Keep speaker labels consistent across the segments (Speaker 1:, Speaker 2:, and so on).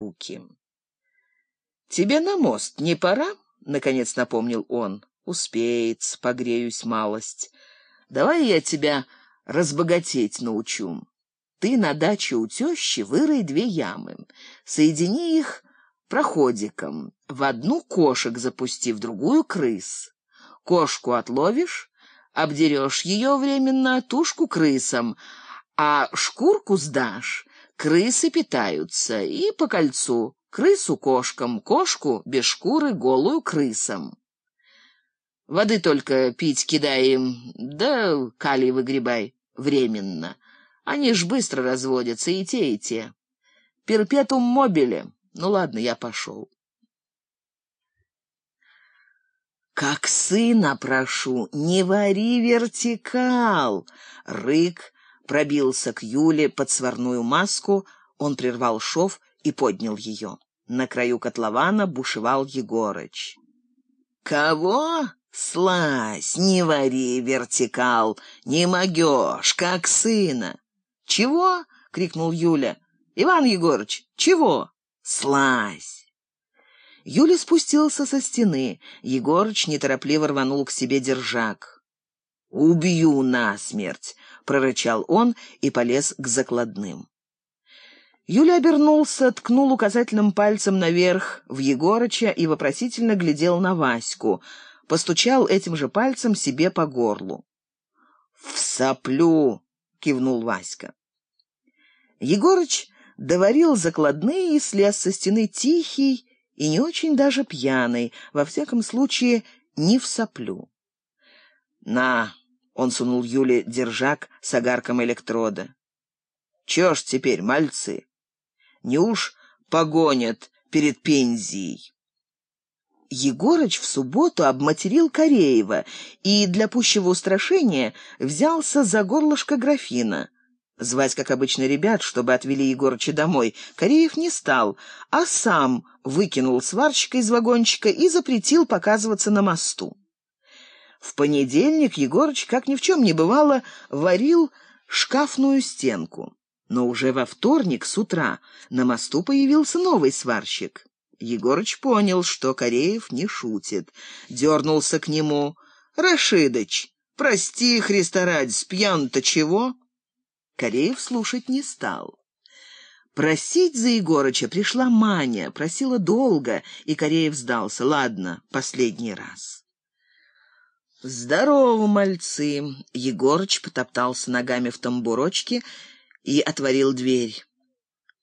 Speaker 1: руки. «Тебе на мост не пора?» — наконец напомнил он. «Успеет, погреюсь малость. Давай я тебя разбогатеть научу. Ты на даче у тещи вырой две ямы, соедини их проходиком, в одну кошек запусти, в другую крыс. Кошку отловишь, обдерешь ее временно, тушку крысам, а шкурку сдашь, крысы питаются, и по кольцу, крысу кошкам, кошку без шкуры голую крысам. Воды только пить кидаем, да калий выгребай временно. Они ж быстро разводятся, и те, и те. Перпетум мобиле. Ну ладно, я пошел. Как сына прошу, не вари вертикал. Рык пробился к Юле под сварную маску, он прервал шов и поднял ее. На краю котлована бушевал Егорыч. «Кого?» Слазь, не вари вертикал, не могешь, как сына. Чего? крикнул Юля. Иван Егорыч, чего? Слазь. Юля спустился со стены. Егорыч неторопливо рванул к себе держак. «Убью насмерть!» — прорычал он и полез к закладным. Юля обернулся, ткнул указательным пальцем наверх в Егорыча и вопросительно глядел на Ваську — постучал этим же пальцем себе по горлу. «В соплю!» — кивнул Васька. Егорыч доварил закладные и слез со стены тихий и не очень даже пьяный, во всяком случае, не в соплю. «На!» — он сунул Юле держак с огарком электрода. «Чё ж теперь, мальцы? Не уж погонят перед пензией?» Егорыч в субботу обматерил Кореева и для пущего устрашения взялся за горлышко графина. Звать, как обычно, ребят, чтобы отвели Егорыча домой, Кореев не стал, а сам выкинул сварщика из вагончика и запретил показываться на мосту. В понедельник Егорыч, как ни в чем не бывало, варил шкафную стенку. Но уже во вторник с утра на мосту появился новый сварщик. Егорыч понял, что Кореев не шутит. Дернулся к нему. «Рашидыч, прости, Христа ради, спьян-то чего?» Кореев слушать не стал. Просить за Егорыча пришла Маня, просила долго, и Кореев сдался. «Ладно, последний раз». «Здорово, мальцы!» Егорыч потоптался ногами в тамбурочке и отворил дверь.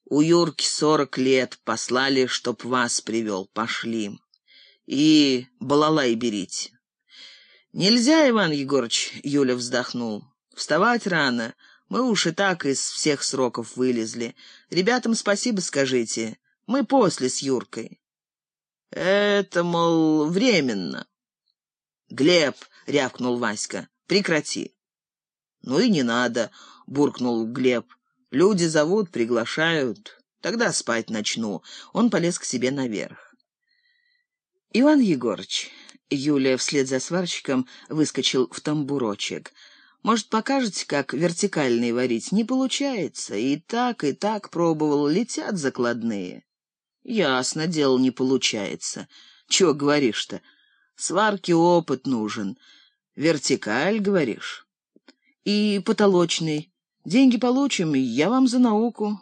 Speaker 1: У Юрки сорок лет, послали, чтоб вас привел, пошли. И балалай берите. Нельзя, Иван Егорыч, Юля вздохнул. Вставать рано, мы уж и так из всех сроков вылезли. Ребятам спасибо скажите, мы после с Юркой. Это, мол, временно. Глеб, рявкнул Васька, прекрати. Ну и не надо, буркнул Глеб. Люди зовут, приглашают. Тогда спать начну. Он полез к себе наверх. Иван Егорыч, Юлия вслед за сварщиком выскочил в тамбурочек. Может, покажете, как вертикальный варить? Не получается. И так, и так пробовал. Летят закладные. Ясно, дело не получается. Чего говоришь-то? Сварки опыт нужен. Вертикаль, говоришь? И потолочный. Деньги получим, и я вам за науку.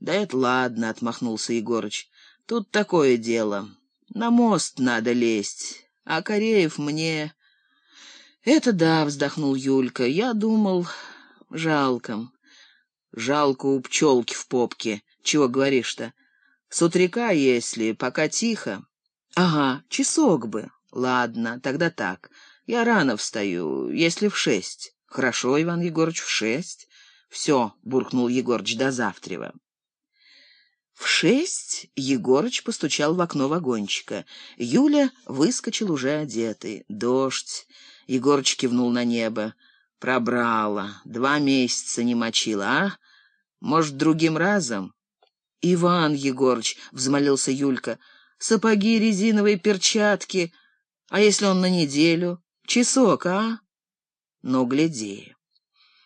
Speaker 1: Да это ладно, отмахнулся Егорыч. Тут такое дело. На мост надо лезть, а Кореев мне... Это да, вздохнул Юлька. Я думал, жалко. Жалко у пчелки в попке. Чего говоришь-то? С утрека, если, пока тихо. Ага, часок бы. Ладно, тогда так. Я рано встаю, если в шесть. Хорошо, Иван Егорович, в шесть. «Все», — буркнул Егорыч, — «до завтрева». В шесть Егорыч постучал в окно вагончика. Юля выскочил уже одетый. Дождь. Егорыч кивнул на небо. Пробрала. Два месяца не мочила, а? Может, другим разом? Иван Егорыч, — взмолился Юлька, — сапоги, резиновые перчатки. А если он на неделю? Часок, а? Ну, гляди.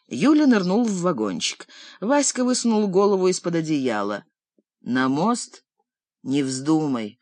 Speaker 1: Юля нырнул в вагончик. Васька высунул голову из-под одеяла. На мост Не вздумай,